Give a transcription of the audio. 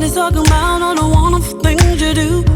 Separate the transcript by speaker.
Speaker 1: Everybody's talking about all the wonderful things you do.